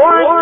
قل